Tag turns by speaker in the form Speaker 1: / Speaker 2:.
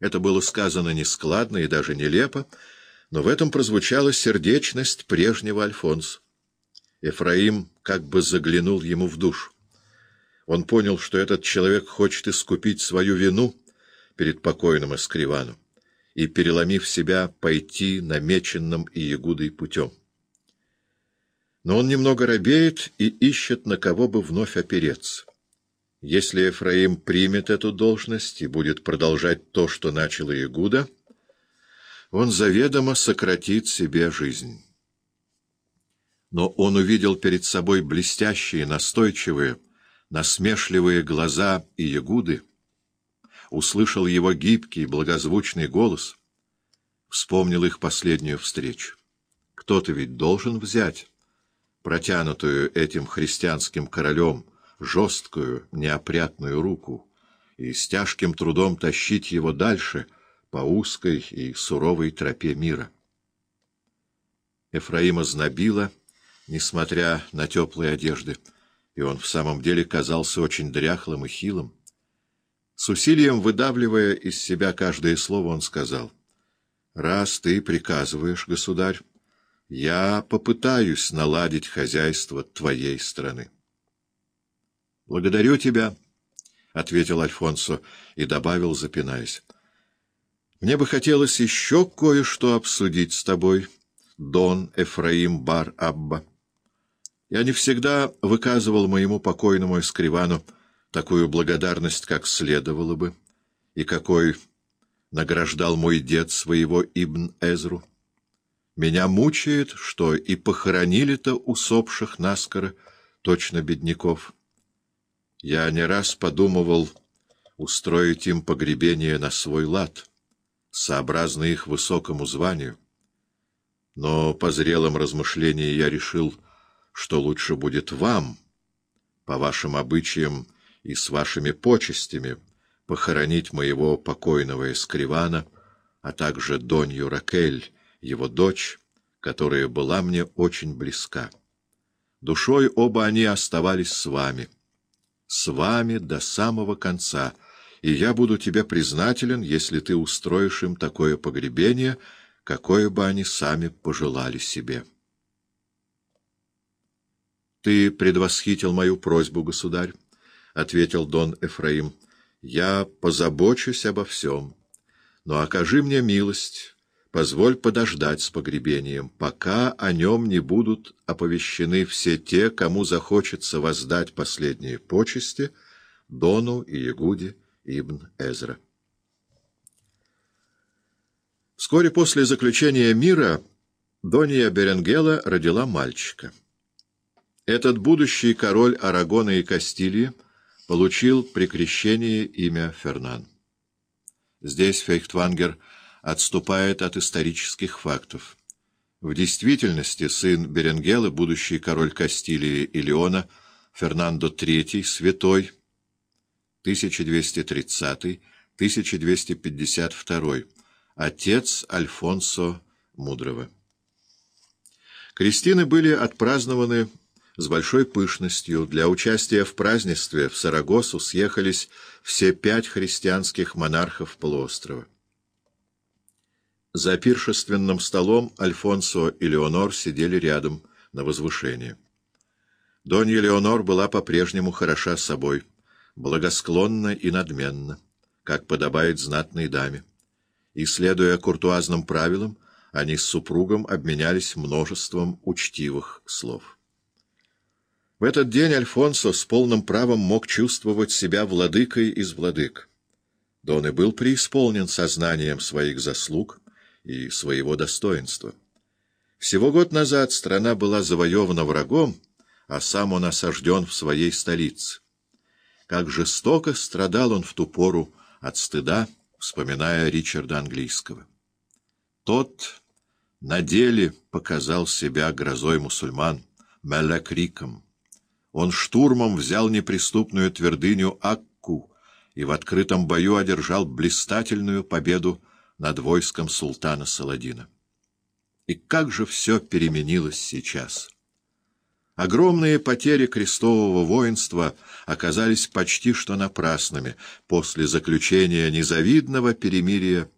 Speaker 1: Это было сказано нескладно и даже нелепо, но в этом прозвучала сердечность прежнего Альфонса. Ефраим как бы заглянул ему в душу. Он понял, что этот человек хочет искупить свою вину перед покойным Эскриваном и, переломив себя, пойти намеченным Иегудой путем. Но он немного робеет и ищет, на кого бы вновь опереться. Если Ефраим примет эту должность и будет продолжать то, что начал Иегуда, он заведомо сократит себе жизнь. Но он увидел перед собой блестящие, настойчивые, насмешливые глаза Иегуды, услышал его гибкий, благозвучный голос, вспомнил их последнюю встречу. Кто-то ведь должен взять протянутую этим христианским королем жесткую, неопрятную руку и с тяжким трудом тащить его дальше по узкой и суровой тропе мира. Ефраима знобила, несмотря на теплые одежды, и он в самом деле казался очень дряхлым и хилым. С усилием выдавливая из себя каждое слово, он сказал, «Раз ты приказываешь, государь, я попытаюсь наладить хозяйство твоей страны». «Благодарю тебя», — ответил Альфонсо и добавил, запинаясь. «Мне бы хотелось еще кое-что обсудить с тобой, Дон Эфраим Бар-Абба. Я не всегда выказывал моему покойному Эскривану такую благодарность, как следовало бы, и какой награждал мой дед своего Ибн Эзру. Меня мучает, что и похоронили-то усопших наскоро, точно бедняков. Я не раз подумывал устроить им погребение на свой лад, сообразно их высокому званию. Но по зрелым размышлениям я решил, что лучше будет вам, по вашим обычаям, и с вашими почестями похоронить моего покойного Эскривана, а также Донью Ракель, его дочь, которая была мне очень близка. Душой оба они оставались с вами, с вами до самого конца, и я буду тебе признателен, если ты устроишь им такое погребение, какое бы они сами пожелали себе. Ты предвосхитил мою просьбу, государь. — ответил Дон Эфраим, — я позабочусь обо всем. Но окажи мне милость, позволь подождать с погребением, пока о нем не будут оповещены все те, кому захочется воздать последние почести Дону и Ягуде Ибн Эзра. Вскоре после заключения мира Донья Беренгела родила мальчика. Этот будущий король Арагона и Кастилии получил при крещении имя Фернан. Здесь Фейхтвангер отступает от исторических фактов. В действительности сын Беренгела, будущий король Кастилии и Леона, Фернандо III, святой, 1230-1252, отец Альфонсо Мудрого. Крестины были отпразднованы с большой пышностью. Для участия в празднестве в Сарагосу съехались все пять христианских монархов полуострова. За пиршественным столом Альфонсо и Леонор сидели рядом, на возвышении. Донья Леонор была по-прежнему хороша собой, благосклонна и надменна, как подобает знатной даме. И, следуя куртуазным правилам, они с супругом обменялись множеством учтивых слов. В этот день Альфонсо с полным правом мог чувствовать себя владыкой из владык. Да он и был преисполнен сознанием своих заслуг и своего достоинства. Всего год назад страна была завоевана врагом, а сам он осажден в своей столице. Как жестоко страдал он в ту пору от стыда, вспоминая Ричарда Английского. Тот на деле показал себя грозой мусульман, Мелекриком. Он штурмом взял неприступную твердыню Акку и в открытом бою одержал блистательную победу над войском султана Саладина. И как же все переменилось сейчас! Огромные потери крестового воинства оказались почти что напрасными после заключения незавидного перемирия